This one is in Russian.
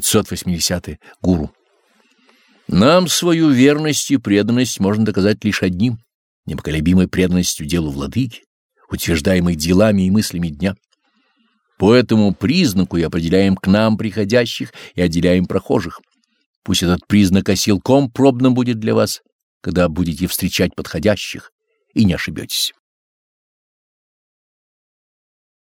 580. -е. Гуру. Нам свою верность и преданность можно доказать лишь одним — непоколебимой преданностью делу владыки, утверждаемой делами и мыслями дня. По этому признаку и определяем к нам приходящих и отделяем прохожих. Пусть этот признак осилком пробным будет для вас, когда будете встречать подходящих, и не ошибетесь.